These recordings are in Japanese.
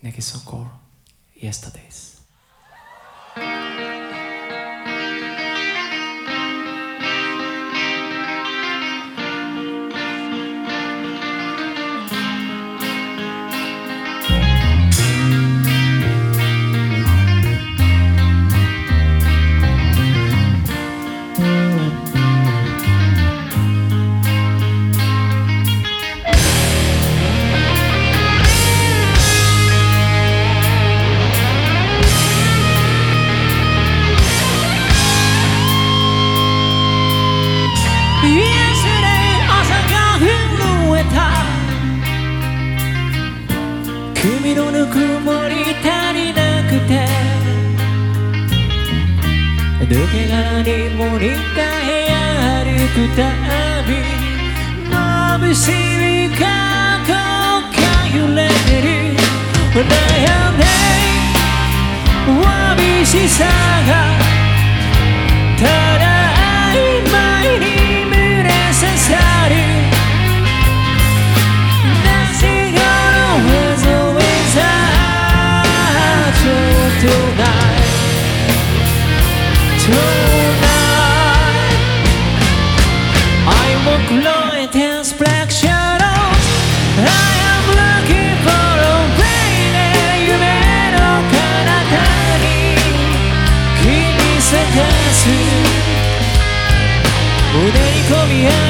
Nek je socorro yesterday's. にも似た部屋歩くたび眩しい過去が揺れる悩んでわびしさが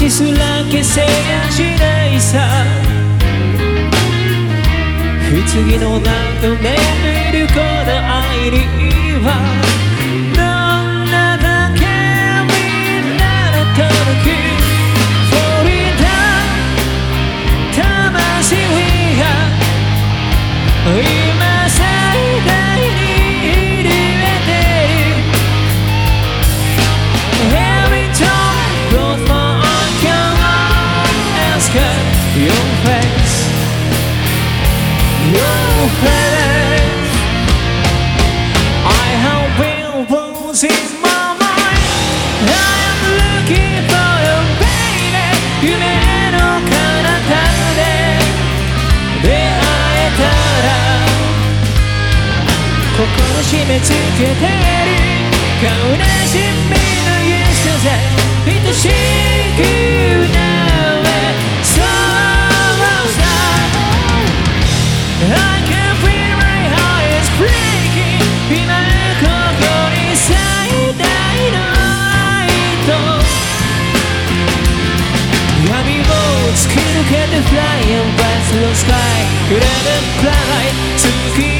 嵐すら消せやしないさ。棺の中眠るこの愛に心締め付けてる悲しみの Yesterday 愛しくなれ the flying past the sky. Red and twilight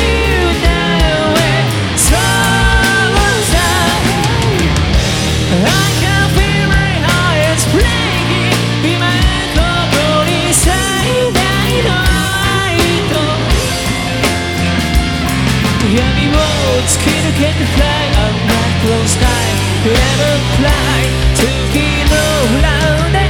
闇を突き抜けて fly. I'm not close Ever fly. 月の裏で